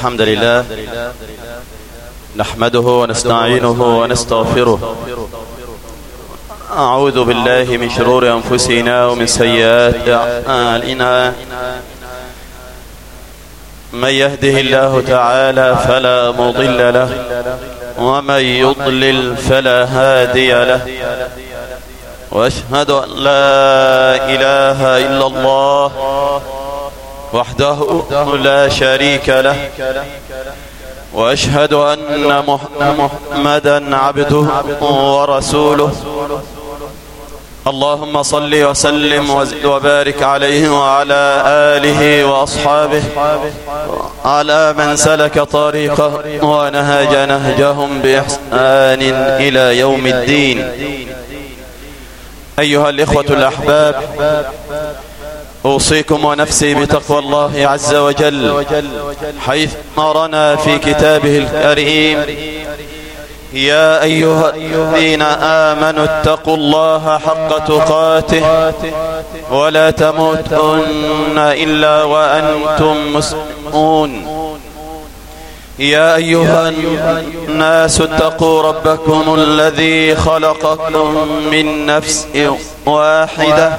الحمد لله نحمده ونستعينه ونستغفره. أعوذ بالله من شرور أنفسنا ومن سيئات أعمالنا. من يهده الله تعالى فلا مضل له ومن يضلل فلا هادي له. وأشهد أن لا إله إلا الله وحده لا شريك له. وأشهد أن محمدا عبده ورسوله. اللهم صل وسلم وبارك عليه وعلى آله وأصحابه. على من سلك طريقه ونهج نهجهم بإحسان إلى يوم الدين. أيها الإخوة الأحباب أوصيكم ونفسي بتقوى الله عز وجل حيث أمرنا في كتابه الكريم. يا أيها الذين آمنوا اتقوا الله حق تقاته ولا تموتن إلا وأنتم مسلمون. يا أيها الناس اتقوا ربكم الذي خلقكم من نفس واحدة.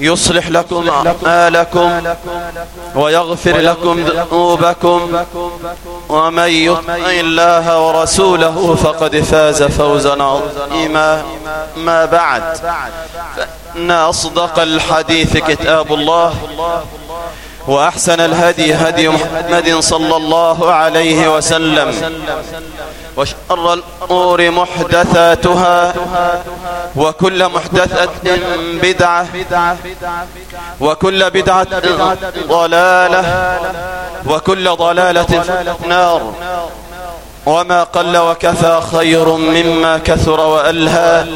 يصلح لكم أعمالكم ويغفر لكم ذنوبكم ومن يطع الله ورسوله فقد فاز فوزا عظيما. ما بعد. فإن أصدق الحديث كتاب الله وأحسن الهدي هدي محمد صلى الله عليه وسلم. وشر الأمور محدثاتها وكل محدثة بدعة وكل بدعة ضلالة وكل ضلالة النار. وما قل وكفى خير مما كثر وألهى.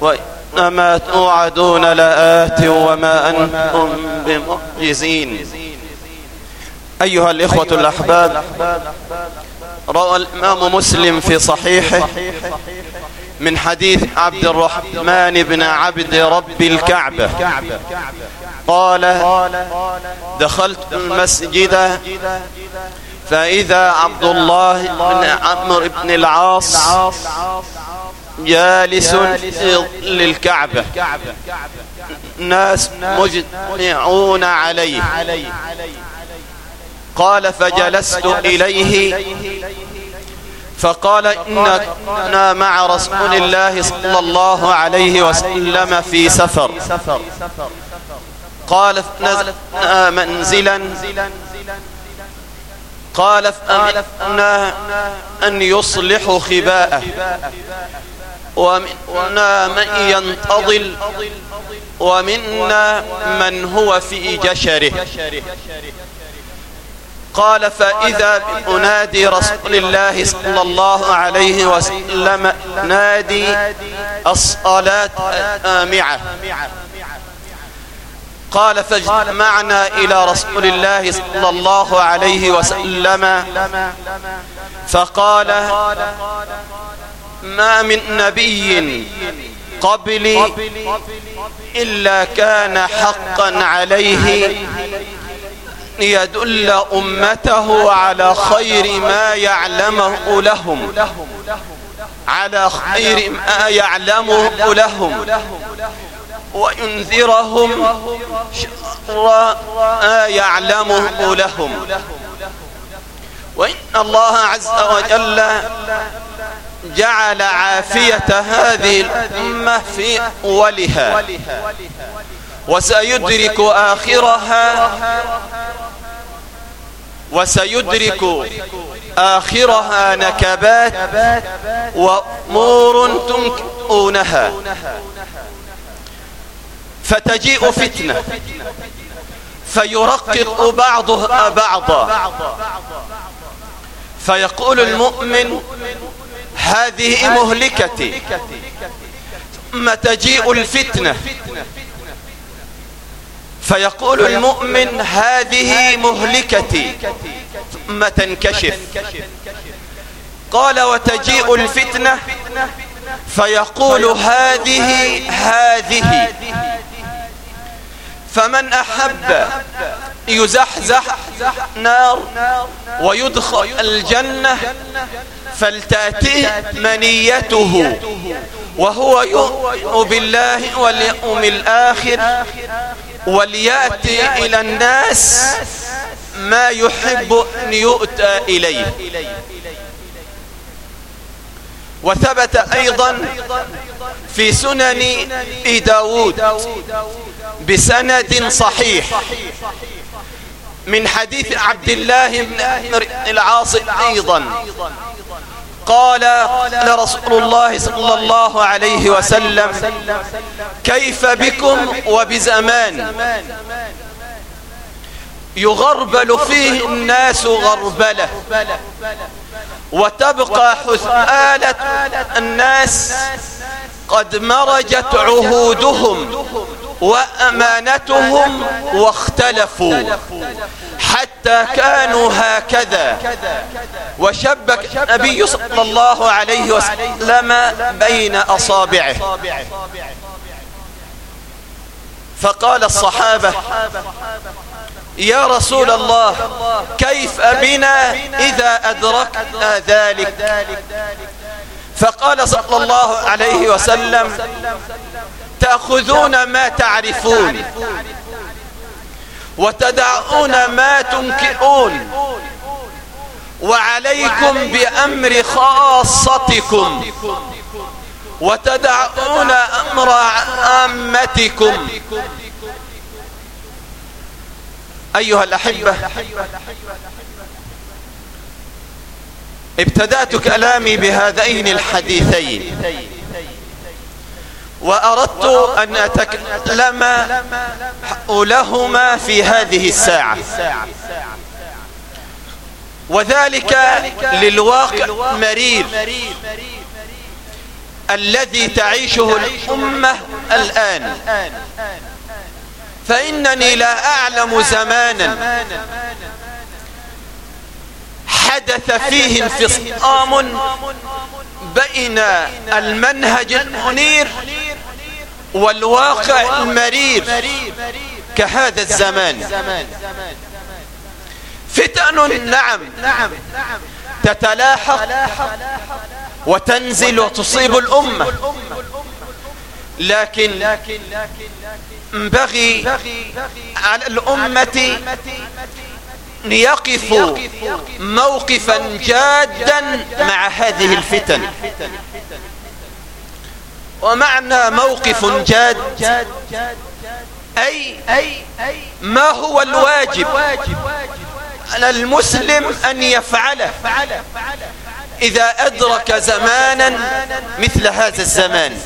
وإنما توعدون لآت وما أنتم بمعجزين. أيها الإخوة الأحباب روى الإمام مسلم في صحيحه من حديث عبد الرحمن بن عبد رب الكعبة. قال دخلت المسجد فإذا عبد الله بن عمرو بن العاص جالس للكعبة. ناس مجتمعون عليه. قال فجلست إليه. فقال إننا مع رسول الله صلى الله عليه وسلم في سفر. قال فنزلنا منزلا. قال فأمنا أن يصلح خباءه. ومنا من ينتظل ومنا من هو في جشره. قال فإذا أنادي رسول الله صلى الله عليه وسلم نادي الصلاة الآمعة. قال فاجتمعنا إلى رسول الله صلى الله عليه وسلم. فقال ما من نبي قبلي إلا كان حقا عليه. يدل أمته على خير ما يعلمه لهم. على خير ما يعلمه لهم. وينذرهم شر ما يعلمه لهم. وإن الله عز وجل جعل عافية هذه الأمة في أولها. وسيدرك آخرها. وسيدرك آخرها نكبات وأمور تنكرونها فتجيء فتنة. فيرقق بعضها بعضا. فيقول المؤمن هذه مهلكتي. ثم تجيء الفتنة. فيقول المؤمن هذه مهلكتي. ثم تنكشف. قال وتجيء الفتنة. فيقول هذه هذه. فمن أحب يزحزح نار ويدخل الجنة فلتأتيه منيته. وهو يؤمن بالله واليوم الآخر. وليأتي إلى الناس ما يحب أن يؤتى إليه. وثبت أيضا في سنن داود بسند صحيح من حديث عبد الله بن العاص أيضا. قال لرسول الله صلى الله عليه وسلم كيف بكم وبزمان؟ يغربل فيه الناس غربلة وتبقى حثالة الناس قد مرجت عهودهم. وأمانتهم واختلفوا حتى كانوا هكذا. وشبك النبي صلى الله عليه وسلم بين أصابعه. فقال الصحابة يا رسول الله كيف بنا إذا أدركنا ذلك؟ فقال صلى الله عليه وسلم تأخذون ما تعرفون. وتدعون ما تنكئون. وعليكم بأمر خاصتكم. وتدعون أمر عامتكم. أيها الأحبة ابتدأت كلامي بهذين الحديثين. وأردت أن أتكلم حولهما في هذه الساعة. وذلك للواقع مرير الذي تعيشه الأمة الآن. فإنني لا أعلم زمانا حدث فيه انفصام بين المنهج المنير والواقع المرير كهذا الزمان. فتن نعم تتلاحق وتنزل وتصيب الأمة. لكن ينبغي على الأمة يقفوا موقفا جادا مع هذه الفتن. ومعنى موقف جاد أي ما هو الواجب على المسلم أن يفعله إذا أدرك زمانا مثل هذا الزمان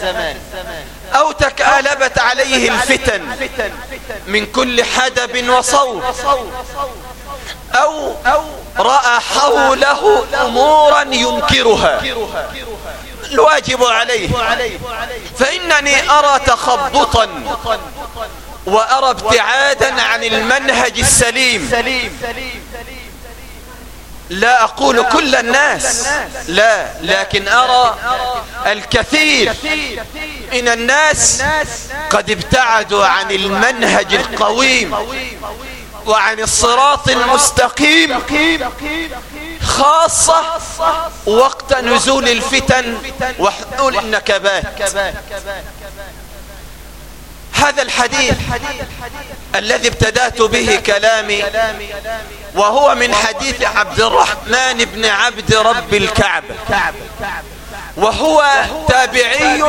أو تكالبت عليه الفتن من كل حدب وصوب أو رأى حوله أمورا ينكرها. الواجب عليه. فإنني أرى تخبطا وأرى ابتعادا عن المنهج السليم. لا أقول كل الناس لا لكن أرى الكثير من الناس قد ابتعدوا عن المنهج القويم. وعن الصراط المستقيم خاصة وقت نزول الفتن وحلول النكبات. هذا الحديث الذي ابتدأت به كلامي وهو من حديث عبد الرحمن بن عبد رب الكعبة وهو تابعي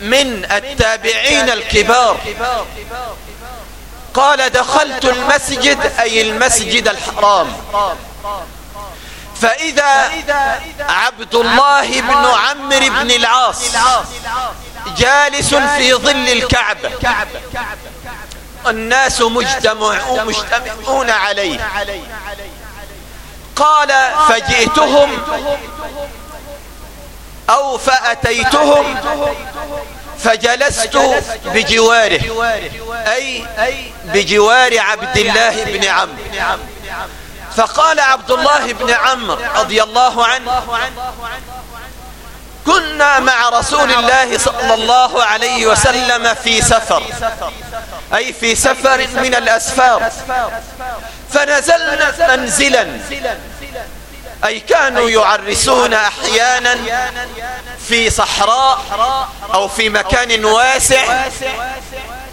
من التابعين الكبار. قال دخلت المسجد أي المسجد الحرام. فإذا عبد الله بن عمرو بن العاص جالس في ظل الكعبة الناس مجتمعون عليه. قال فجئتهم أو فأتيتهم فجلست بجواره. أي بجوار عبد الله بن عمرو. فقال عبد الله بن عمرو رضي الله عنه كنا مع رسول الله صلى الله عليه وسلم في سفر. أي في سفر من الأسفار. فنزلنا منزلا. أي كانوا يعرسون أحيانا في صحراء أو في مكان واسع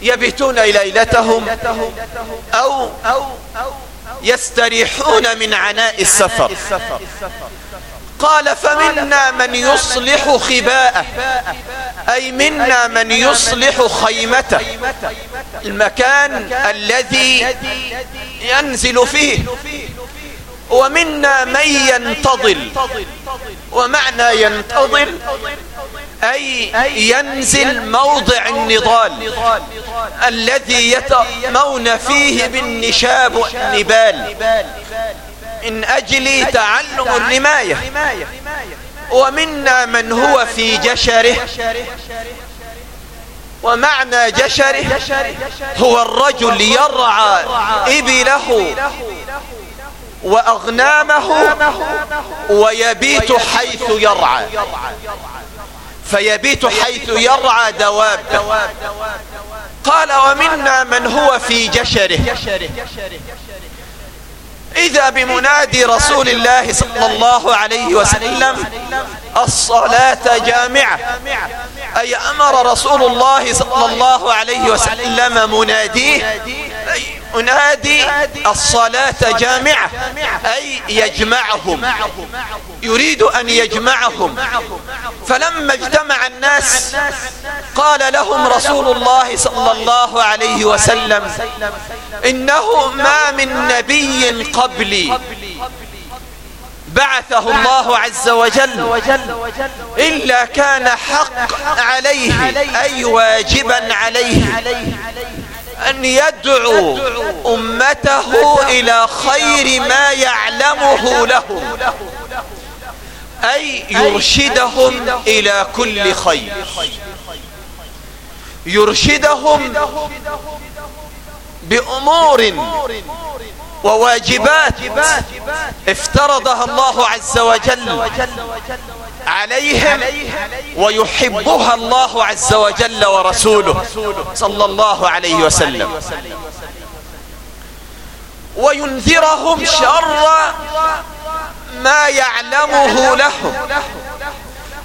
يبيتون ليلتهم أو يستريحون من عناء السفر. قال فمنا من يصلح خباءه أي منا من يصلح خيمته المكان الذي ينزل فيه. ومنا من ينتظل ومعنى ينتظل أي ينزل موضع النضال الذي يتمون فيه بالنشاب والنبال. من أجل تعلم الرماية. ومنا من هو في جشره. ومعنى جشره هو الرجل يرعى إبله. وأغنامه ويبيت حيث يرعى. فيبيت حيث يرعى دواب. قال ومنا من هو في جشره. إذا بمنادي رسول الله صلى الله عليه وسلم الصلاة جامعة. أي أمر رسول الله صلى الله عليه وسلم مناديه أنادي الصلاة جامعة أي يجمعهم. يريد أن يجمعهم. فلما اجتمع الناس قال لهم رسول الله صلى الله عليه وسلم إنه ما من نبي قبلي. بعثه الله عز وجل إلا كان حق عليه أي واجبا عليه. أن يدعو أمته إلى خير ما يعلمه له أي يرشدهم إلى كل خير. يرشدهم بأمور وواجبات افترضها الله عز وجل عليهم ويحبها الله عز وجل ورسوله صلى الله عليه وسلم. وينذرهم شر ما يعلمه لهم.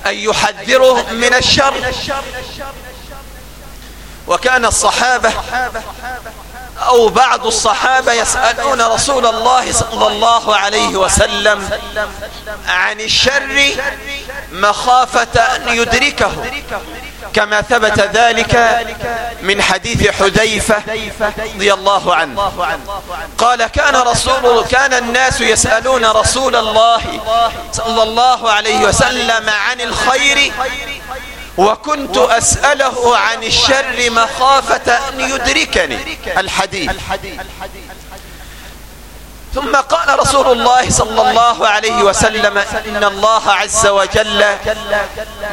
أن يحذرهم من الشر. وكان الصحابة أو بعض الصحابة يسألون رسول الله صلى الله عليه وسلم عن الشر مخافة أن يدركه كما ثبت ذلك من حديث حذيفة رضي الله عنه. قال كان رسول كان الناس يسألون رسول الله صلى الله عليه وسلم عن الخير وكنت أسأله عن الشر مخافة أن يدركني. الحديث. ثم قال رسول الله صلى الله عليه وسلم إن الله عز وجل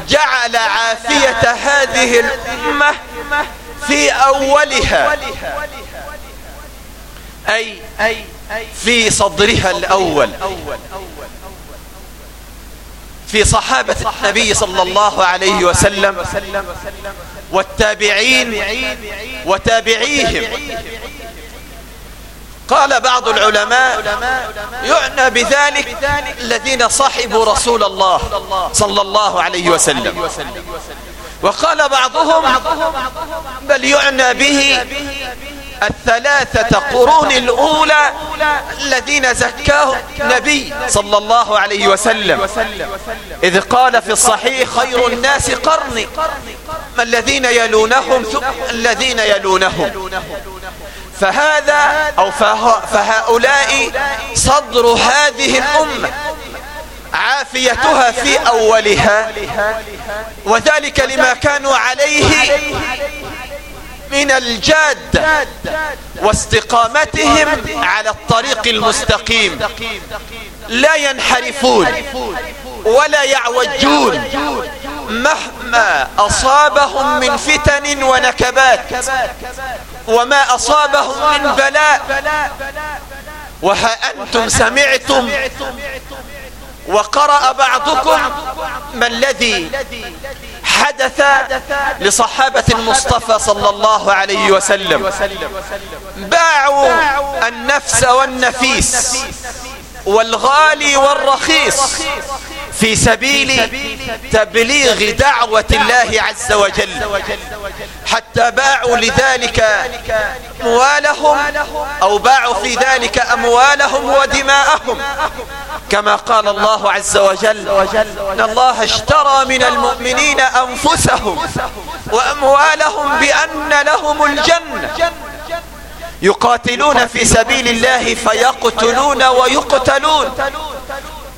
جعل عافية هذه الأمة في أولها أي في صدرها الأول. في صحابة النبي صلى الله عليه وسلم والتابعين وتابعيهم. قال بعض العلماء يعنى بذلك الذين صحبوا رسول الله صلى الله عليه وسلم. وقال بعضهم بل يعنى به الثلاثة قرون الأولى الذين زكاه النبي صلى الله عليه وسلم. إذ قال في الصحيح خير الناس قرني الذين يلونهم الذين يلونهم. فهذا أو فهؤلاء صدر هذه الأمة عافيتها في أولها. وذلك لما كانوا عليه من الجاد واستقامتهم على الطريق المستقيم. لا ينحرفون ولا يعوجون مهما أصابهم من فتن ونكبات وما أصابهم من بلاء. وها أنتم سمعتم وقرأ بعضكم ما الذي حدث لصحابة المصطفى صلى الله عليه وسلم. باعوا النفس والنفيس. والغالي والرخيص في سبيل تبليغ دعوة الله عز وجل. حتى باعوا لذلك أموالهم أو باعوا في ذلك أموالهم ودماءهم. كما قال الله عز وجل إن الله اشترى من المؤمنين أنفسهم وأموالهم بأن لهم الجنة. يقاتلون في سبيل الله فيقتلون ويقتلون.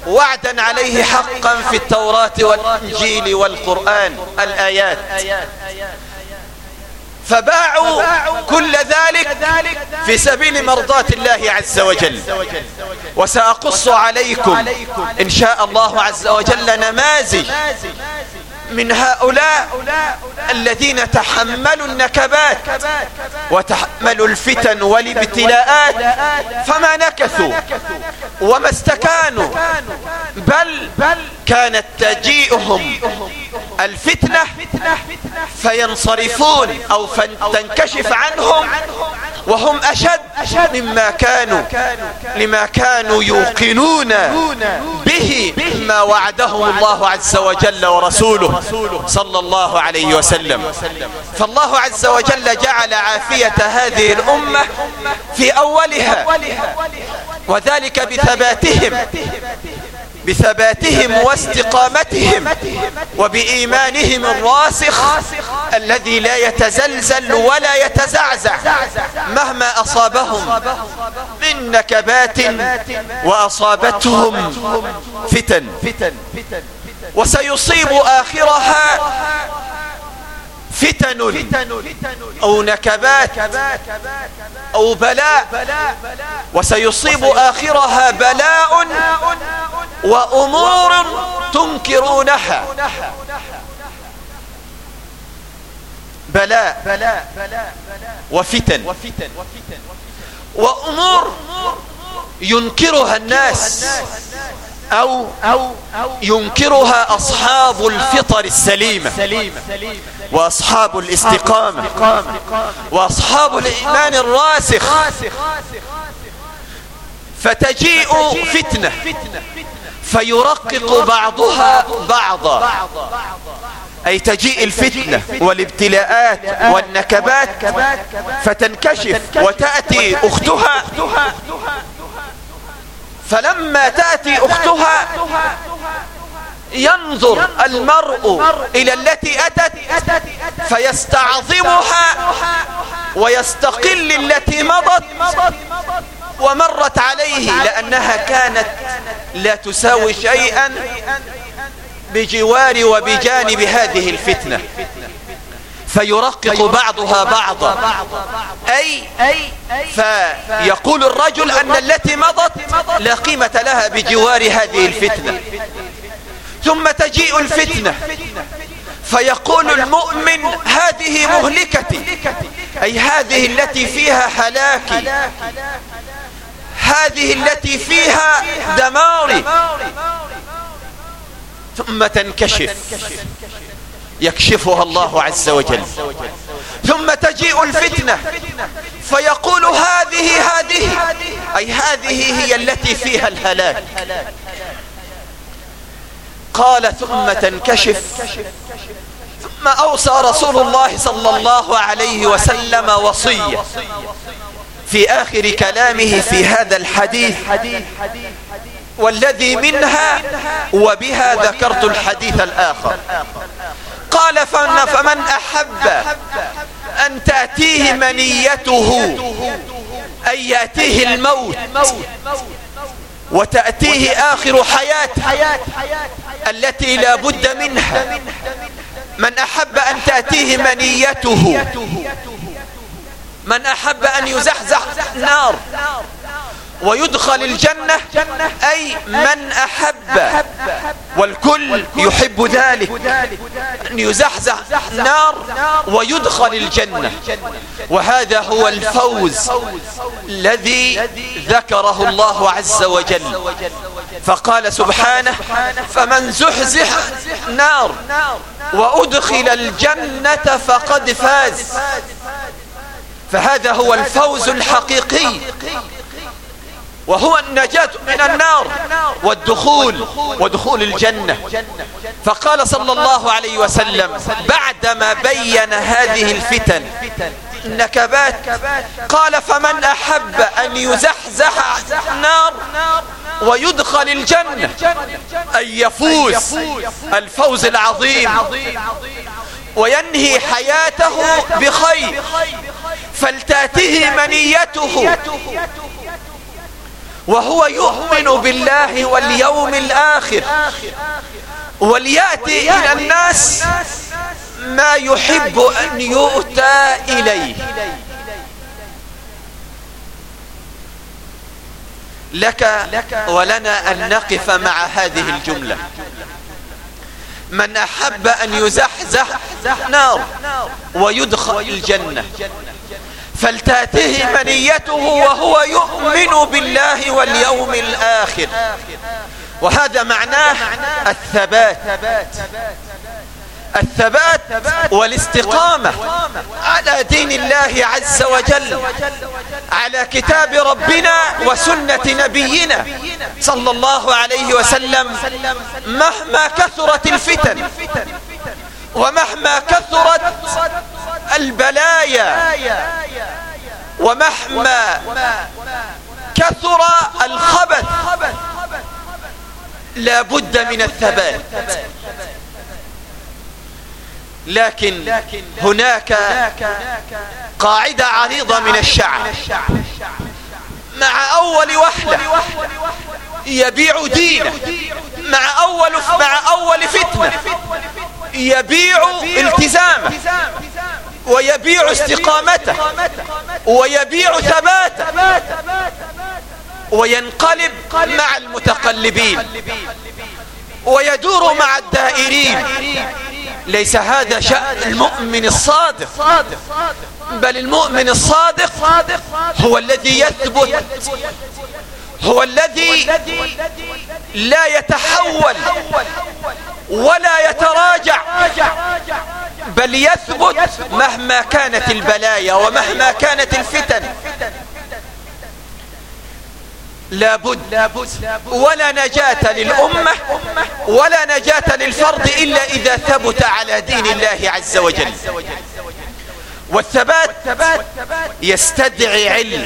وعدا عليه حقا في التوراة والإنجيل والقرآن الآيات. فباعوا كل ذلك في سبيل مرضاة الله عز وجل. وسأقص عليكم إن شاء الله عز وجل نماذج من هؤلاء الذين تحملوا النكبات وتحملوا الفتن والابتلاءات فما نكثوا وما استكانوا بل كانت تجيئهم الفتنة فينصرفون أو تنكشف عنهم وهم أشد مما كانوا لما كانوا يوقنون به ما وعدهم الله عز وجل ورسوله صلى الله عليه وسلم. فالله عز وجل جعل عافية هذه الأمة في أولها وذلك بثباتهم بثباتهم واستقامتهم وبإيمانهم الراسخ الذي لا يتزلزل ولا يتزعزع مهما أصابهم من نكبات وأصابتهم فتن. وسيصيب آخرها فتن أو نكبات أو بلاء وسيصيب آخرها بلاء وأمور تنكرونها. بلاء وفتن وأمور ينكرها الناس. أو ينكرها أصحاب الفطر السليمة وأصحاب الاستقامة وأصحاب الإيمان الراسخ. فتجيء فتنة فيرقق بعضها بعضا. أي تجيء الفتنة والابتلاءات والنكبات فتنكشف وتأتي أختها فلما تأتي أختها ينظر المرء إلى التي أتت فيستعظمها ويستقل التي مضت ومرت عليه لأنها كانت لا تساوي شيئا بجوار وبجانب هذه الفتنة. فيرقق بعضها بعضا. أي فيقول الرجل أن التي مضت لا قيمة لها بجوار هذه الفتنة. ثم تجيء الفتنة. فيقول المؤمن هذه مهلكتي. أي هذه التي فيها هلاكي. هذه التي فيها دماري ثم تنكشف. يكشفها الله عز وجل. ثم تجيء الفتنة. فيقول هذه هذه. أي هذه هي التي فيها الهلاك. قال ثم تنكشف. ثم أوصى رسول الله صلى الله عليه وسلم وصية في آخر كلامه في هذا الحديث. والذي منها وبها ذكرت الحديث الآخر. قال فمن أحب أن تأتيه منيته أن يأتيه الموت وتأتيه آخر حياة التي لا بد منها. من أحب أن تأتيه منيته. من أحب أن يزحزح نار. ويدخل الجنة أي من أحب والكل يحب ذلك أن يزحزح النار ويدخل الجنة. وهذا هو الفوز الذي ذكره الله عز وجل. فقال سبحانه فمن زحزح نار وأدخل الجنة فقد فاز. فهذا هو الفوز الحقيقي. وهو النجاة من النار والدخول ودخول الجنة. فقال صلى الله عليه وسلم بعدما بين هذه الفتن النكبات قال فمن أحب أن يزحزح النار ويدخل الجنة أن يفوز الفوز العظيم وينهي حياته بخير فلتأته منيته. وهو يؤمن بالله واليوم الآخر. وليأتي إلى الناس ما يحب أن يؤتى إليه. لك ولنا أن نقف مع هذه الجملة. من أحب أن يزحزح نار ويدخل الجنة. فلتاته منيته وهو يؤمن بالله واليوم الآخر. وهذا معناه الثبات. الثبات والاستقامة على دين الله عز وجل على كتاب ربنا وسنة نبينا صلى الله عليه وسلم مهما كثرت الفتن ومهما كثرت البلايا ومهما كثر الخبث لا بد من الثبات. لكن هناك قاعدة عريضة من الشعب. مع أول وحلة يبيع دينه. مع أول مع أول فتنة يبيع التزامه. ويبيع استقامته. ويبيع ثباته. وينقلب مع المتقلبين. ويدور مع الدائرين. ليس هذا شأن المؤمن الصادق. بل المؤمن الصادق هو الذي يثبت. هو الذي لا يتحول. ولا يتراجع بل يثبت مهما كانت البلايا ومهما كانت الفتن. لابد ولا نجاة للأمة ولا نجاة للفرد إلا إذا ثبت على دين الله عز وجل. والثبات يستدعي علم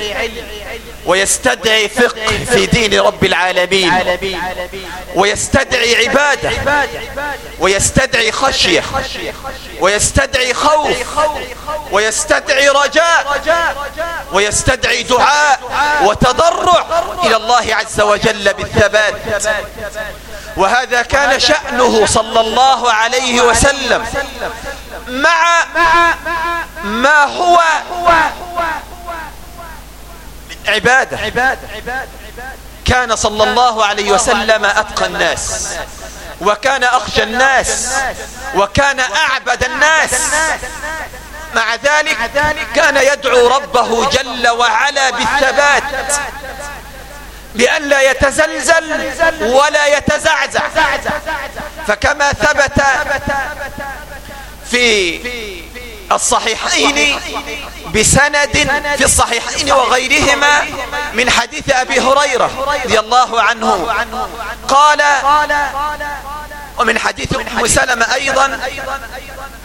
ويستدعي فقه في دين رب العالمين ويستدعي عبادة ويستدعي خشية ويستدعي خوف ويستدعي رجاء ويستدعي دعاء وتضرع إلى الله عز وجل بالثبات. وهذا كان شأنه صلى الله عليه وسلم. مع ما هو عبادة كان صلى الله عليه وسلم أتقى الناس. وكان أخشى الناس. وكان أعبد الناس. مع ذلك كان يدعو ربه جل وعلا بالثبات. بأن لا يتزلزل ولا يتزعزع. فكما ثبت في الصحيحين بسند في الصحيحين وغيرهما من حديث أبي هريرة رضي الله عنه. قال ومن حديث أم سلمة أيضا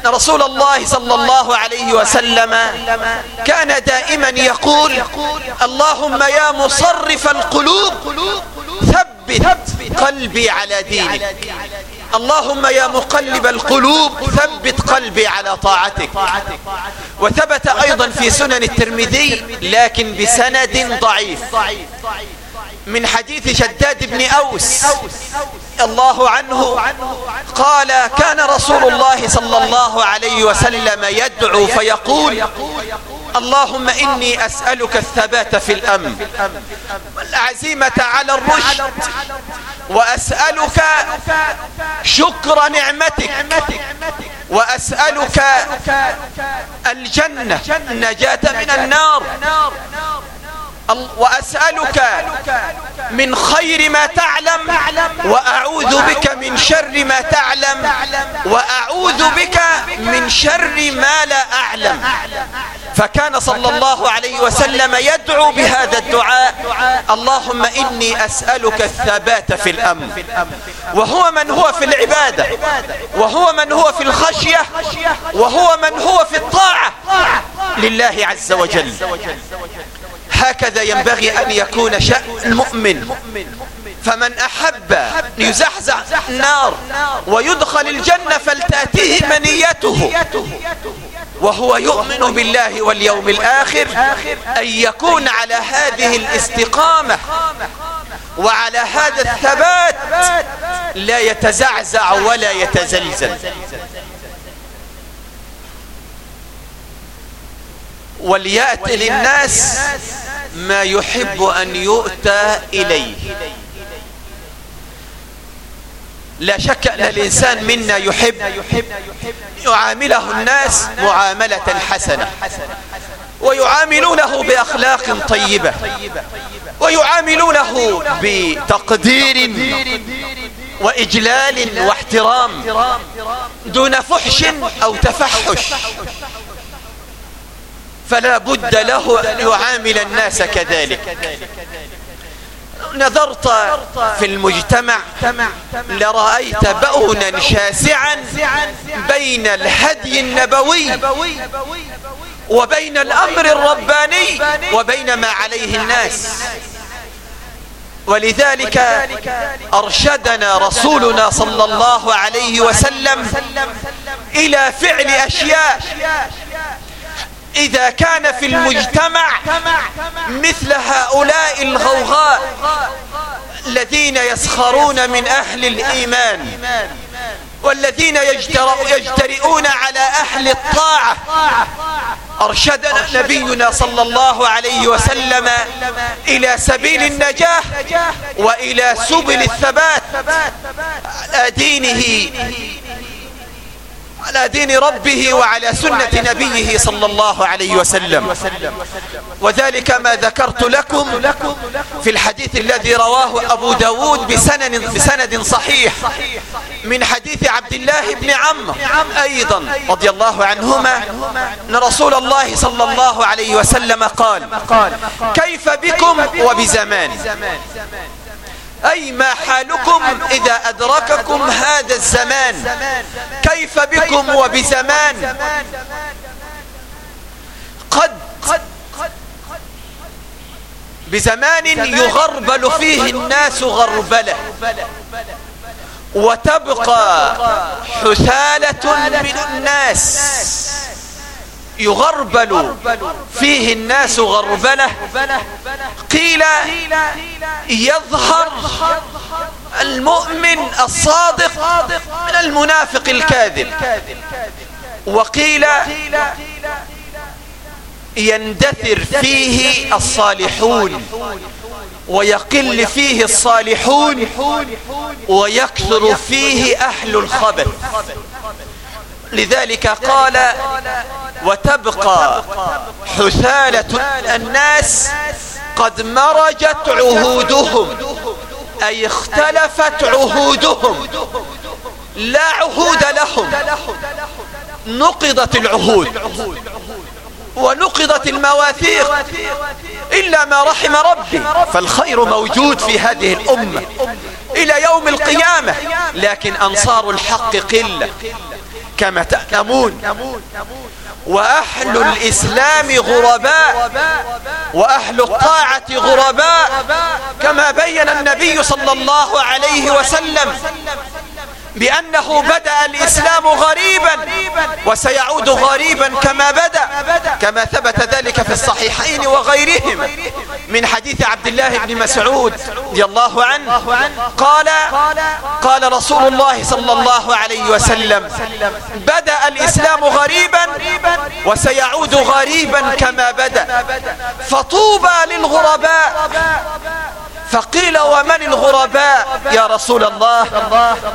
أن رسول الله صلى الله عليه وسلم كان دائما يقول اللهم يا مصرف القلوب ثبت قلبي على دينك. اللهم يا مقلب القلوب ثبت قلبي على طاعتك. وثبت أيضا في سنن الترمذي لكن بسند ضعيف. من حديث شداد بن أوس الله عنه قال كان رسول الله صلى الله عليه وسلم يدعو فيقول اللهم إني أسألك الثبات في الأمن والعزيمة على الرشد وأسألك شكر نعمتك وأسألك الجنة النجاة من النار. وأسألك من خير ما تعلم وأعوذ بك من شر ما تعلم وأعوذ بك من شر ما لا أعلم. فكان صلى الله عليه وسلم يدعو بهذا الدعاء اللهم إني أسألك الثبات في الأمر وهو من هو في العبادة وهو من هو في الخشية وهو من هو في الطاعة لله عز وجل. هكذا ينبغي أن يكون شأن المؤمن فمن أحب يزحزح النار ويدخل الجنة فلتأتيه منيته. وهو يؤمن بالله واليوم الآخر أن يكون على هذه الاستقامة وعلى هذا الثبات لا يتزعزع ولا يتزلزل. وليأتي للناس ما يحب أن يؤتى إليه. لا شك أن الإنسان منا يحب يعامله الناس معاملة حسنة ويعاملونه بأخلاق طيبة ويعاملونه بتقدير وإجلال واحترام دون فحش أو تفحش. فلا بد له أن يعامل الناس كذلك. نظرت في المجتمع لرأيت بؤنا شاسعا بين الهدي النبوي وبين الأمر الرباني وبين ما عليه الناس. ولذلك أرشدنا رسولنا صلى الله عليه وسلم إلى فعل أشياء إذا كان في المجتمع مثل هؤلاء الغوغاء الذين يسخرون من أهل الإيمان والذين يجترئون على أهل الطاعة. أرشدنا نبينا صلى الله عليه وسلم إلى سبيل النجاة وإلى سبل الثبات على دينه. على دين ربه وعلى سنة نبيه صلى الله عليه وسلم. وذلك ما ذكرت لكم في الحديث الذي رواه أبو داود بسند, بسند صحيح من حديث عبد الله بن عمرو أيضا رضي الله عنهما أن رسول الله صلى الله عليه وسلم قال كيف بكم وبزمان؟ أي ما حالكم إذا أدرككم هذا الزمان؟ كيف بكم وبزمان؟ قد بزمان يغربل فيه الناس غربلة وتبقى حثالة من الناس. يغربل فيه الناس غربلة. قيل يظهر المؤمن الصادق من المنافق الكاذب. وقيل يندثر فيه الصالحون ويقل فيه الصالحون ويكثر فيه أهل الخبث لذلك قال وتبقى حثالة الناس قد مرجت عهودهم أي اختلفت عهودهم لا عهود لهم نقضت العهود ونقضت المواثيق إلا ما رحم ربي فالخير موجود في هذه الأمة إلى يوم القيامة لكن أنصار الحق قلة. كما تعلمون وأهل الإسلام غرباء وأهل الطاعة غرباء. كما بين النبي صلى الله عليه وسلم. بأنه بدأ الإسلام غريبا وسيعود غريبا كما بدأ كما ثبت ذلك في الصحيحين وغيرهما من حديث عبد الله بن مسعود رضي الله عنه قال قال رسول الله صلى الله عليه وسلم بدأ الإسلام غريبا وسيعود غريبا كما بدأ. فطوبى للغرباء فقيل ومن الغرباء؟ يا رسول الله.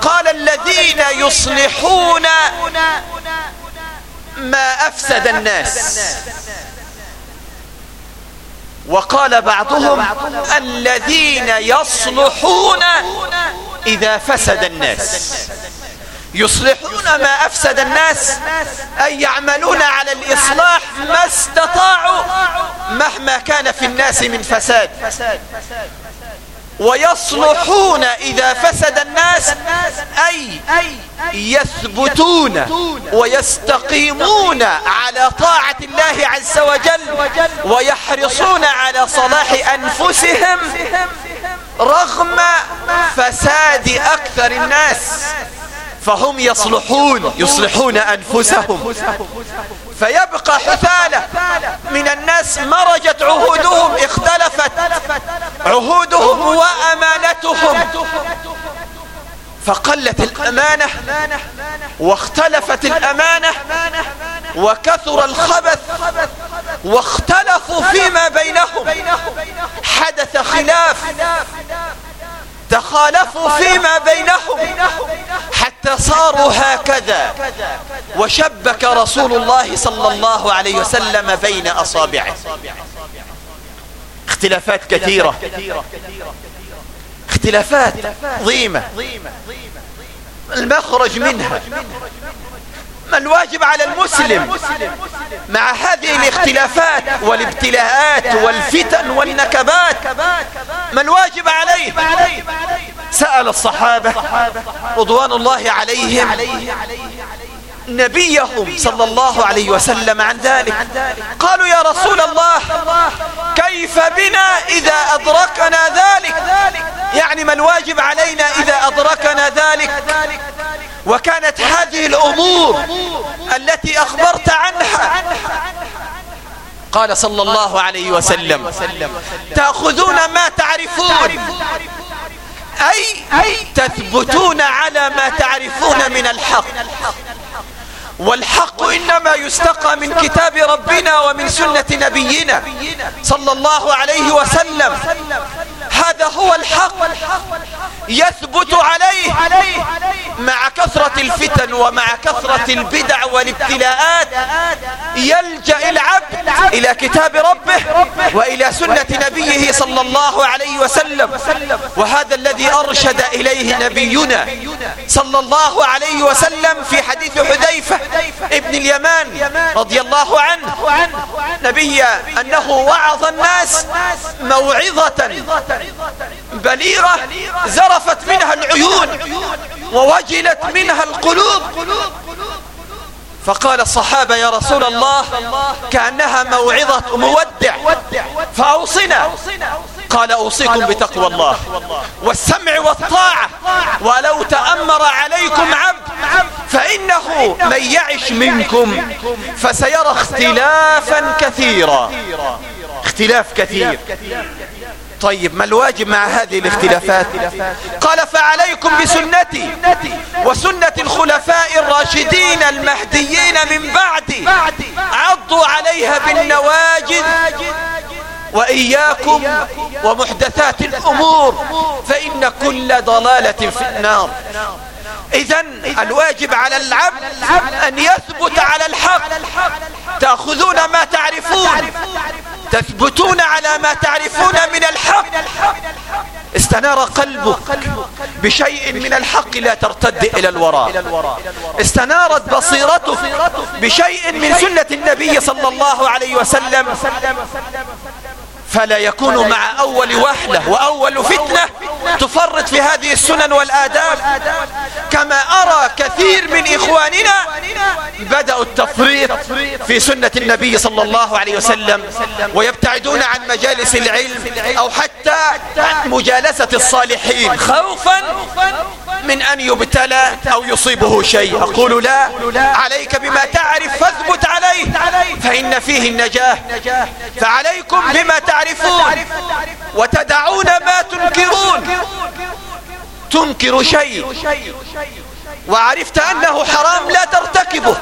قال الذين يصلحون ما أفسد الناس. وقال بعضهم الذين يصلحون إذا فسد الناس. يصلحون ما أفسد الناس أي يعملون على الإصلاح ما استطاعوا مهما كان في الناس من فساد. ويصلحون إذا فسد الناس أي يثبتون ويستقيمون على طاعة الله عز وجل ويحرصون على صلاح أنفسهم رغم فساد أكثر الناس. فهم يصلحون يصلحون أنفسهم. فيبقى حثالة. من الناس مرجت عهودهم اختلفت عهودهم وأمانتهم. فقلت الأمانة واختلفت الأمانة وكثر الخبث واختلفوا فيما بينهم. حدث خلاف تخالفوا فيما بينهم. حتى صاروا هكذا. وشبك رسول الله صلى الله عليه وسلم بين أصابعه. اختلافات كثيرة. اختلافات ضيمة المخرج منها. ما الواجب على المسلم مع هذه الاختلافات والابتلاءات والفتن والنكبات ما الواجب عليه؟ سأل الصحابة رضوان الله عليهم نبيهم صلى الله عليه وسلم عن ذلك. قالوا يا رسول الله كيف بنا إذا أدركنا ذلك؟ يعني ما الواجب علينا إذا أدركنا ذلك؟ وكانت هذه الأمور التي أخبرت عنها. قال صلى الله عليه وسلم تأخذون ما تعرفون أي تثبتون على ما تعرفون من الحق. والحق إنما يستقى من كتاب ربنا ومن سنة نبينا صلى الله عليه وسلم. هذا هو الحق يثبت عليه مع كثرة الفتن ومع كثرة البدع والابتلاءات. يلجأ العبد إلى كتاب ربه وإلى سنة نبيه صلى الله عليه وسلم. وهذا الذي أرشد إليه نبينا صلى الله عليه وسلم في حديث حذيفة ابن اليمان رضي الله عنه. نبي أنه وعظ الناس موعظة بليغة زرفت منها العيون ووجلت منها القلوب. فقال الصحابة يا رسول الله كأنها موعظة مودع فأوصنا. قال أوصيكم بتقوى الله. والسمع والطاعة. ولو تأمر عليكم عبد فإنه من يعش منكم فسيرى اختلافا كثيرا. اختلاف كثير. طيب ما الواجب مع هذه الاختلافات؟ قال فعليكم بسنتي وسنة الخلفاء الراشدين المهديين من بعدي عضوا عليها بالنواجذ وإياكم ومحدثات الأمور فإن كل ضلالة في النار. إذا الواجب على العبد أن يثبت على الحق. تأخذون ما تعرفون تثبتون على ما تعرفون من الحق. استنار قلبك بشيء من الحق لا ترتد إلى الوراء. استنارت بصيرتك بشيء من سنة النبي صلى الله عليه وسلم. فلا يكون مع أول وهلة وأول فتنة تفرط في هذه السنن والآداب. كما أرى كثير من إخواننا بدأوا التفريط في سنة النبي صلى الله عليه وسلم ويبتعدون عن مجالس العلم أو حتى عن مجالسة الصالحين. خوفا من أن يبتلى أو يصيبه شيء. أقول لا عليك بما تعرف فاثبت عليه فإن فيه النجاة. فعليكم بما تعرفون. وتدعون ما تنكرون. تنكر شيء. وعرفت أنه حرام لا ترتكبه.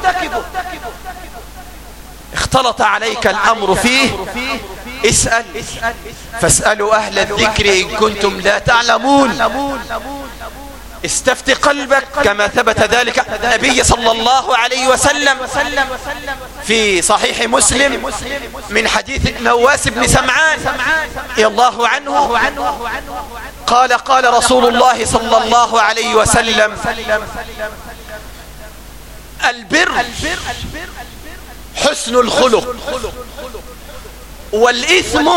اختلط عليك الأمر فيه. اسأل. فاسألوا أهل الذكر إن كنتم لا تعلمون. استفت قلبك كما ثبت ذلك النبي صلى الله عليه وسلم في صحيح مسلم من حديث نواس بن سمعان الله عنه. قال قال رسول الله صلى الله عليه وسلم البر حسن الخلق والإثم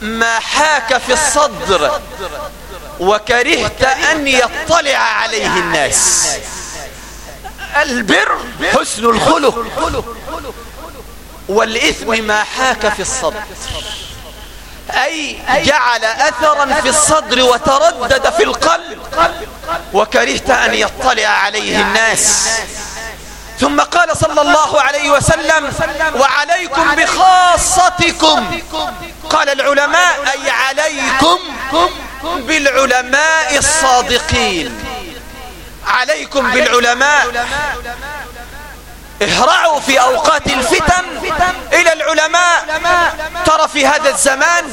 ما حاك في الصدر. وكرهت أن يطلع عليه الناس. البر حسن الخلق. والإثم ما حاك في الصدر. أي جعل أثرا في الصدر وتردد في القلب. وكرهت أن يطلع عليه الناس. ثم قال صلى الله عليه وسلم وعليكم بخاصتكم. قال العلماء أي عليكم بالعلماء الصادقين. عليكم بالعلماء. اهرعوا في أوقات الفتن إلى العلماء. ترى في هذا الزمان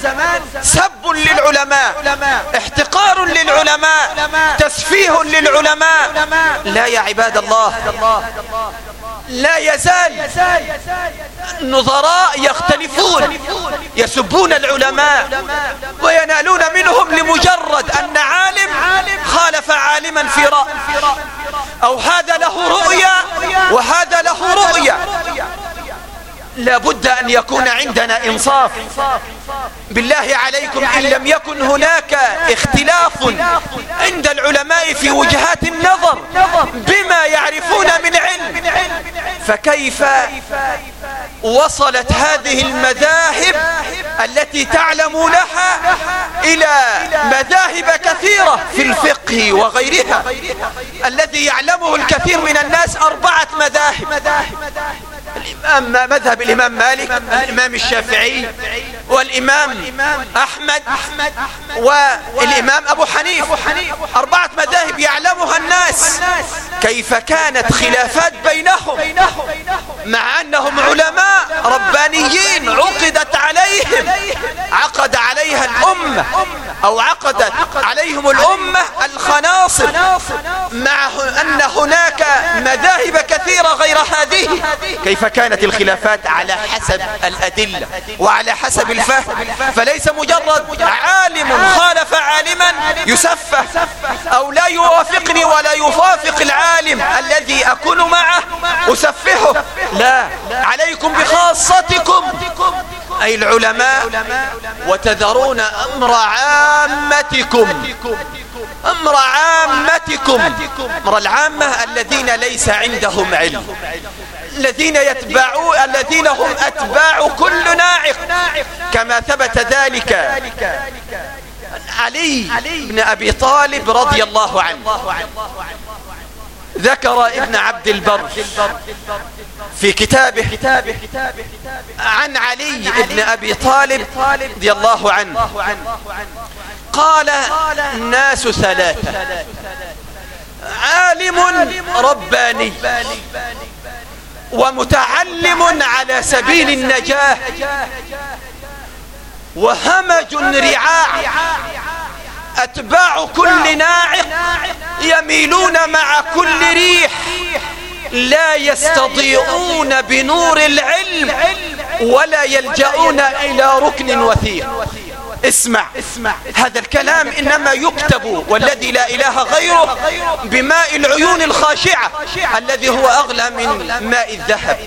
سب للعلماء احتقار للعلماء تسفيه للعلماء. لا يا عباد الله لا يزال النظراء يختلفون يسبون العلماء وينالون منهم لمجرد أن عالم خالف عالما في رأي أو هذا له رؤيا وهذا له رؤيا لابد أن يكون عندنا إنصاف. بالله عليكم إن لم يكن هناك اختلاف عند العلماء في وجهات النظر بما يعرفون من علم فكيف وصلت هذه المذاهب التي تعلمونها إلى مذاهب كثيرة في الفقه وغيرها. الذي يعلمه الكثير من الناس أربعة مذاهب. الإمام مذهب الإمام مالك الإمام الشافعي والإمام أحمد والإمام أبو حنيف. أربعة مذاهب يعلمها الناس كيف كانت خلافات بينهم مع أنهم علماء. ربانيين عقدت عليهم عقد عليها الأمة أو عقدت عليهم الأمة الخناصر مع أن هناك مذاهب كثيرة غير هذه. كيف كانت الخلافات على حسب الأدلة وعلى حسب الفهم؟ فليس مجرد عالم خالف عالما يسفه أو لا يوافقني ولا يوافق العالم الذي أكون معه أسفهه. لا عليكم بخاصتكم. أي العلماء وتذرون أمر عامتكم. أمر عامتكم. أمر العامة الذين ليس عندهم علم. الذين يتبعون الذين هم أتباع كل ناعق. كما ثبت ذلك علي بن أبي طالب رضي الله عنه. ذكر ابن عبد البر. في كتابه عن علي بن أبي طالب رضي الله عنه. قال الناس ثلاثة. عالم رباني ومتعلم على سبيل النجاة وهمج رعاع. أتباع كل ناعق يميلون مع كل ريح. لا يستضيئون بنور العلم ولا يلجؤون إلى ركن وثيق. اسمع هذا الكلام إنما يكتب والذي لا إله غيره بماء العيون الخاشعة الذي هو أغلى من ماء الذهب.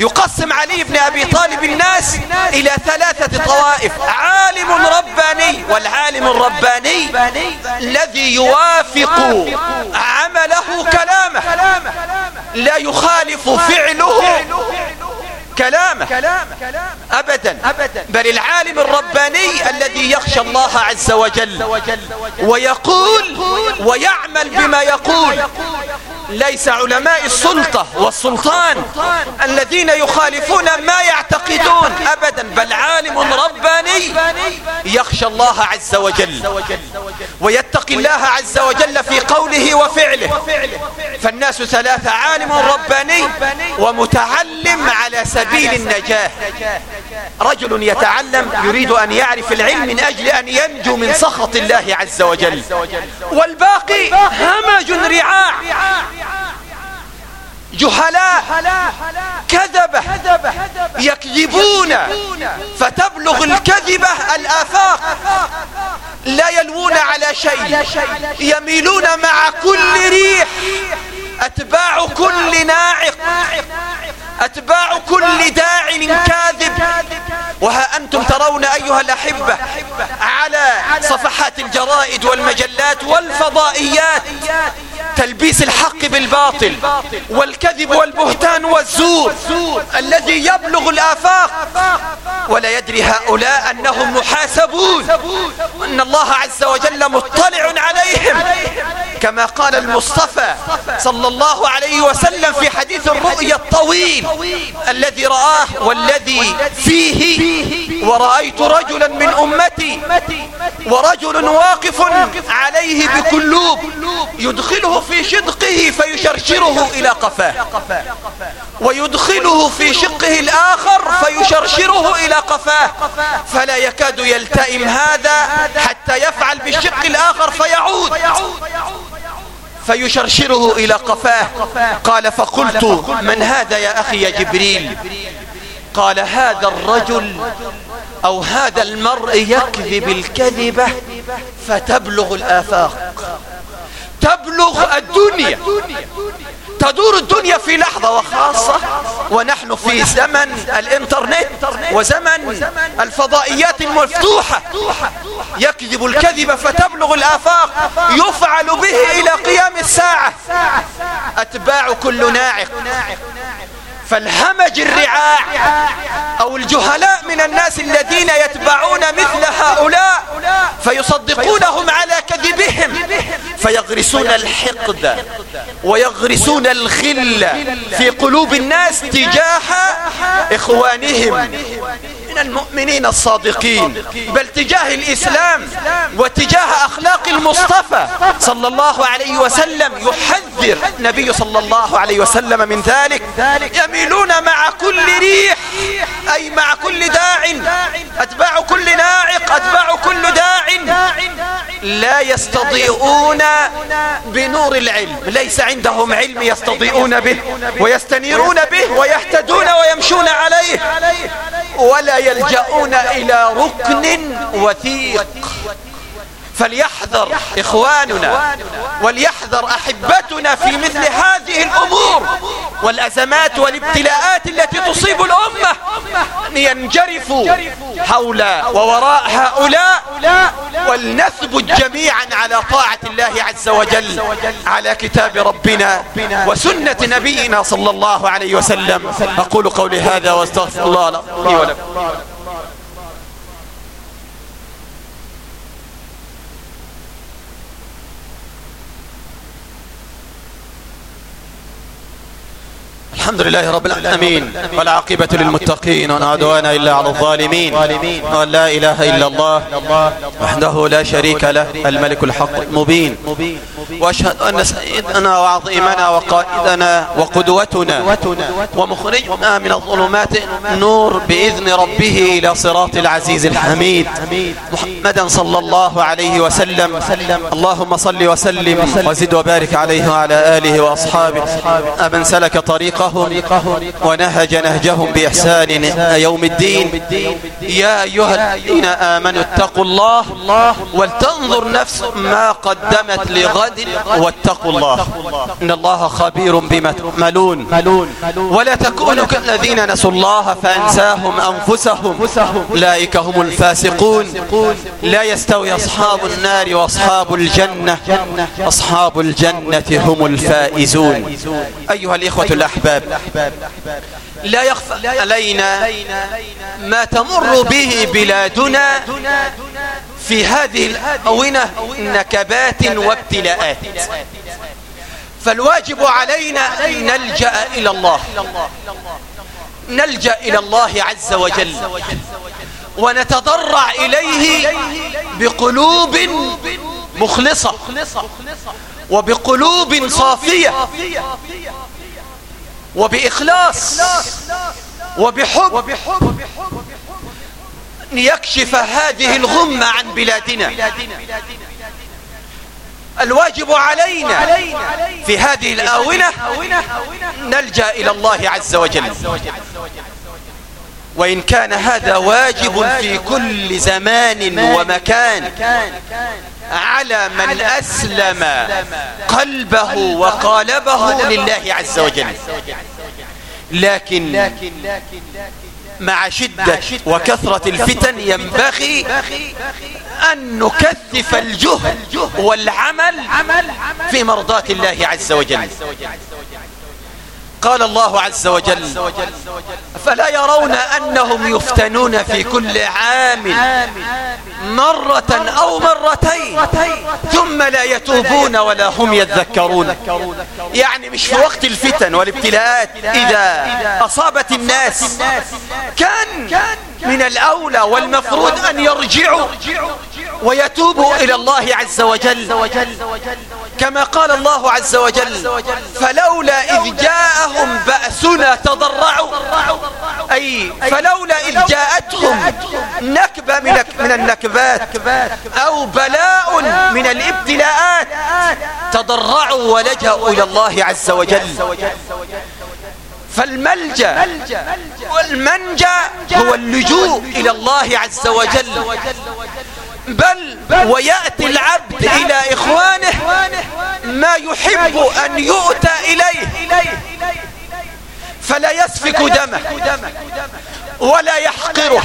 يقسم علي بن أبي طالب الناس إلى ثلاثة طوائف. عالم رباني والعالم الرباني الذي يوافق عمله كلامه. لا يخالف فعله كلامه. أبدا. بل العالم الرباني الذي يخشى الله عز وجل ويقول ويعمل بما يقول. ليس علماء السلطة والسلطان الذين يخالفون ما يعتقدون. أبدا. بل عالم رباني يخشى الله عز وجل. ويتقي الله عز وجل في قوله وفعله. فالناس ثلاثة عالم رباني ومتعلم على سبيل النجاة رجل يتعلم يريد أن يعرف العلم من أجل أن ينجو من سخط الله عز وجل. والباقي همج رعاع. جهلاء كذبة يكذبون فتبلغ الكذبة الآفاق. لا يلوون على شيء يميلون مع كل ريح. أتباع كل ناعق. أتباع كل داع كاذب. وها أنتم ترون أيها الأحبة على صفحات الجرائد والمجلات والفضائيات تلبيس الحق بالباطل والكذب والبهتان والزور الذي يبلغ الآفاق. ولا يدري هؤلاء أنهم محاسبون. أن الله عز وجل مطلع عليهم. كما قال المصطفى صلى الله عليه وسلم في حديث الرؤيا الطويل الذي رآه والذي فيه ورأيت رجلا من أمتي ورجل واقف عليه بكلوب يدخله في شدقه فيشرشره إلى قفاه. ويدخله في شقه الآخر فيشرشره إلى قفاه. فلا يكاد يلتئم هذا حتى يفعل بالشق الآخر فيعود. فيشرشره إلى قفاه. قال فقلت من هذا يا أخي يا جبريل؟ قال هذا الرجل أو هذا المرء يكذب الكذبة فتبلغ الآفاق. تبلغ الدنيا. تدور الدنيا في لحظة وخاصة ونحن في زمن الإنترنت وزمن الفضائيات المفتوحة. يكذب الكذب فتبلغ الآفاق يفعل به إلى قيام الساعة. أتباع كل ناعق. فالهمج الرعاع أو الجهلاء من الناس الذين يتبعون مثل هؤلاء فيصدقونهم على كذبهم. فيغرسون الحقد. ويغرسون الخل في قلوب الناس تجاه إخوانهم. من المؤمنين الصادقين بل تجاه الإسلام وتجاه أخلاق المصطفى. صلى الله عليه وسلم يحذر نبي صلى الله عليه وسلم من ذلك. يميلون مع كل ريح أي مع كل داع. أتباع كل ناعق أتباع كل داع. لا يستضيئون بنور العلم. ليس عندهم علم يستضيئون به ويستنيرون به ويهتدون ويمشون عليه. ولا يلجؤون إلى ركن وثيق. فليحذر إخواننا وليحذر أحبتنا في مثل هذه الأمور والأزمات والابتلاءات التي تصيب الأمة أن ينجرفوا حول ووراء هؤلاء ولنثبت جميعا على طاعة الله عز وجل على كتاب ربنا وسنة نبينا صلى الله عليه وسلم. أقول قولي هذا وأستغفر الله لي ولكم. الحمد لله رب العالمين. والعاقبة للمتقين. ولا عدوان إلا على الظالمين. وأن لا إله إلا الله. وحده لا شريك له. الملك الحق المبين. وأشهد أن سيدنا وعظيمنا وقائدنا وقدوتنا. ومخرجنا من الظلمات النور بإذن ربه إلى صراط العزيز الحميد. محمدا صلى الله عليه وسلم. اللهم صل وسلم. وزد وبارك عليه وعلى آله وأصحابه. أمن سلك طريقه ونهج نهجهم بإحسان يوم الدين. يا أيها الذين آمنوا اتقوا الله ولتنظر نفس ما قدمت لغد واتقوا الله. إن الله خبير بما تعملون. ولا تكونوا كالذين نسوا الله فأنساهم أنفسهم. أولئك هم الفاسقون. لا يستوي أصحاب النار وأصحاب الجنة. أصحاب الجنة هم الفائزون. أيها الإخوة الأحباب لا يخفى علينا ما تمر به بلادنا في هذه الأونة نكبات وابتلاءات. فالواجب علينا أن نلجأ إلى الله. نلجأ إلى الله عز وجل. ونتضرع إليه بقلوب مخلصة. وبقلوب صافية. وبإخلاص وبحب ليكشف هذه الغمة عن بلادنا. الواجب علينا في هذه الآونة نلجأ إلى الله عز وجل. وإن كان هذا واجب في كل زمان ومكان على من أسلم قلبه وقالبه لله عز وجل. لكن مع شدة وكثرة الفتن ينبغي أن نكثف الجهد والعمل في مرضاة الله عز وجل. قال الله عز وجل فلا يرون أنهم يفتنون في كل عام مرة أو مرتين ثم لا يتوبون ولا هم يذكرون. يعني مش في وقت الفتن والابتلاءات إذا أصابت الناس كان من الأولى والمفروض أن يرجعوا. ويتوبوا إلى الله عز وجل. كما قال الله عز وجل فلولا إذ جاءهم بأسنا تضرعوا. أي فلولا إذ جاءتهم نكبة من النكبات أو بلاء من الابتلاءات تضرعوا ولجأوا إلى الله عز وجل. فالملجأ والمنجأ هو اللجوء إلى الله عز وجل. بل ويأتي العبد إلى إخوانه ما يحب أن يؤتى إليه. فلا يسفك دمه ولا يحقره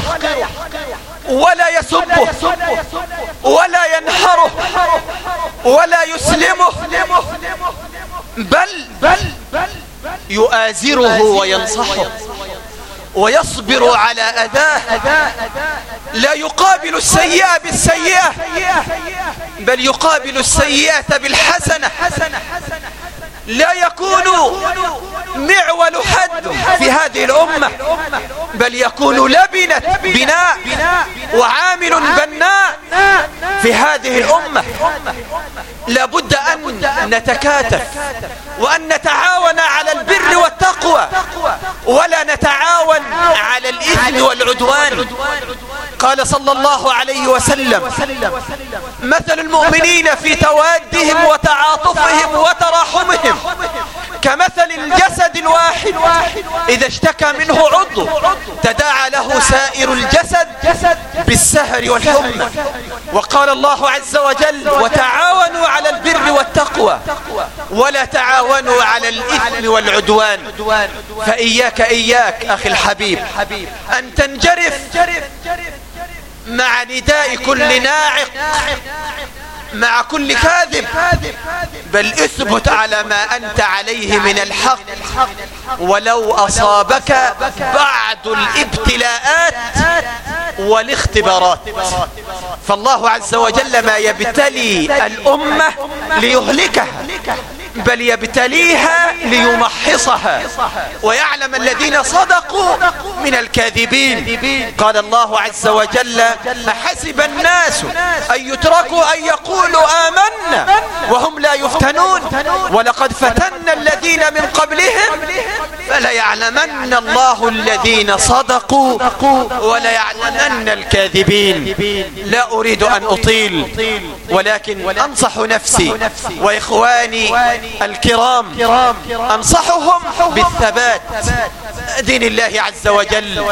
ولا يسبه ولا ينحره ولا يسلمه. بل يؤازره وينصحه. ويصبر على أداه. لا يقابل السيئة بالسيئة بل يقابل السيئة بالحسنة. لا يكون معول حد في هذه الأمة بل يكون لبنة بناء وعامل بناء في هذه الأمة. لابد أن نتكاتف. وأن نتعاون على البر والتقوى ولا نتعاون على الإثم والعدوان. قال صلى الله عليه وسلم مثل المؤمنين في توادهم وتعاطفهم وتراحمهم كمثل الجسد الواحد إذا اشتكى منه عضو تداعى له سائر الجسد بالسهر والحمى. وقال الله عز وجل وتعاونوا على البر والتقوى ولا تعاونوا على الإثم والعدوان. فإياك إياك أخي الحبيب أن تنجرف مع نداء كل ناعق مع كل كاذب. بل اثبت على ما أنت عليه من الحق. ولو أصابك بعد الابتلاءات والاختبارات. فالله عز وجل ما يبتلي الأمة ليهلكها بل يبتليها ليمحصها. ويعلم الذين صدقوا من الكاذبين. قال الله عز وجل حسب الناس أن يتركوا أن يقولوا آمنا وهم لا يفتنون ولقد فتنا الذين من قبلهم فليعلمن الله الذين صدقوا وليعلمن الكاذبين. لا أريد أن أطيل ولكن أنصح نفسي وإخواني الكرام أنصحهم بالثبات. دين الله عز وجل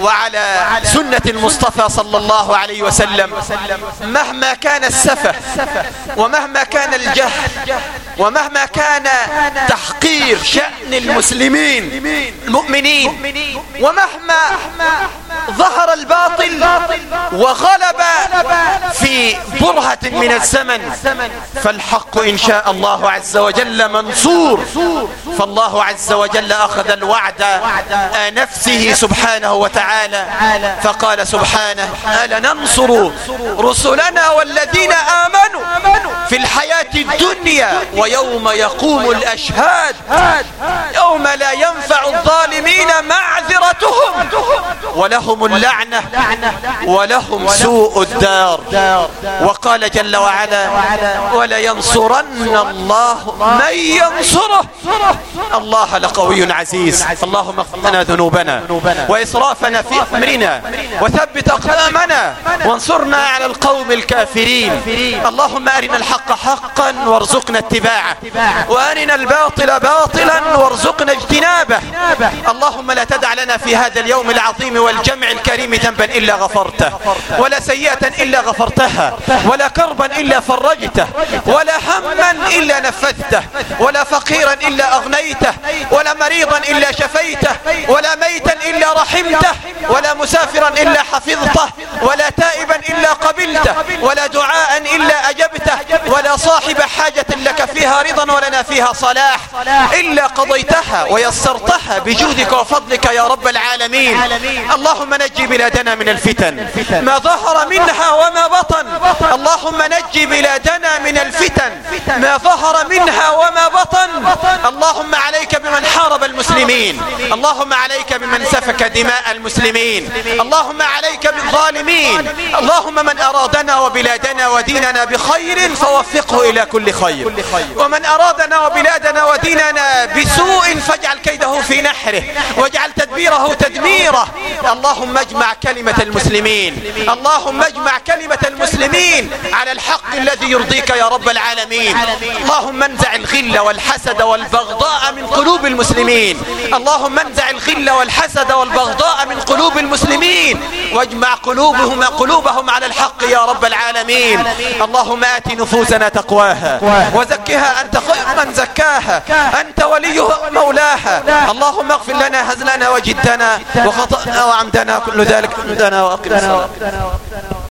وعلى سنة المصطفى صلى الله عليه وسلم. مهما كان السفة ومهما كان الجهل ومهما كان تحقير شأن المسلمين المؤمنين ومهما ظهر الباطل وغلب في برهة من الزمن. فالحق إن شاء الله عز وجل منصور. فالله عز وجل أخذ الوعد نفسه سبحانه وتعالى. فقال سبحانه ألا ننصر رسلنا والذين آمنوا في الحياة الدنيا ويوم يقوم الأشهاد؟ يوم لا ينفع الظالمين معذرتهم ولهم اللعنة ولهم سوء الدار. وقال جل وعلا ولينصرن الله من ينصره. الله لقوي عزيز. اللهم اغفر ذنوبنا وإسرافنا في أمرنا وثبت أقدامنا وانصرنا على القوم الكافرين. اللهم أرنا الحق حقا وارزقنا اتباعه. وأرنا الباطل باطلا وارزقنا اجتنابه. اللهم لا تدع لنا في هذا اليوم العظيم والجمع الكريم ذنبا إلا غفرته ولا سيئة إلا غفرتها ولا كربا إلا فرجته ولا هما إلا نفذته ولا فقيرا إلا أغنيته ولا مريضا إلا شفيته ولا ميتا إلا رحمته ولا مسافرا إلا حفظته ولا تائبا إلا قبلته ولا دعاء إلا أجبته ولا صاحب حاجة لك فيها رضا ولنا فيها صلاح إلا قضيتها ويسرتها بجودك وفضلك يا رب العالمين. اللهم نجي بلادنا من الفتن. ما ظهر منها وما بطن. اللهم نجي بلادنا من الفتن. ما ظهر منها وما بطن. اللهم عليك بمن حارب المسلمين. اللهم عليك بمن سفك دماء المسلمين. اللهم عليك بالظالمين. اللهم من أرادنا وبلادنا وديننا بخير فوفقه إلى كل خير. ومن أرادنا وبلادنا وديننا بسوء فاجعل كيده في نحره. واجعل تدبيره تدميره. اللهم اجمع كلمة المسلمين. اللهم اجمع كلمة المسلمين على الحق الذي يرضيك يا رب العالمين. اللهم انزع الغل والحسد والبغضاء من قلوب المسلمين. اللهم انزع الغل والحسد والبغضاء من قلوب المسلمين. واجمع قلوبهم قلوبهم على الحق يا رب العالمين. اللهم آت نفوسنا تقواها. وزكها أنت خير من زكاها. أنت وليها مولاها. اللهم اغفر لنا هزلنا وجدنا وخطأنا وعمدنا كل ذلك. عندنا وأقلنا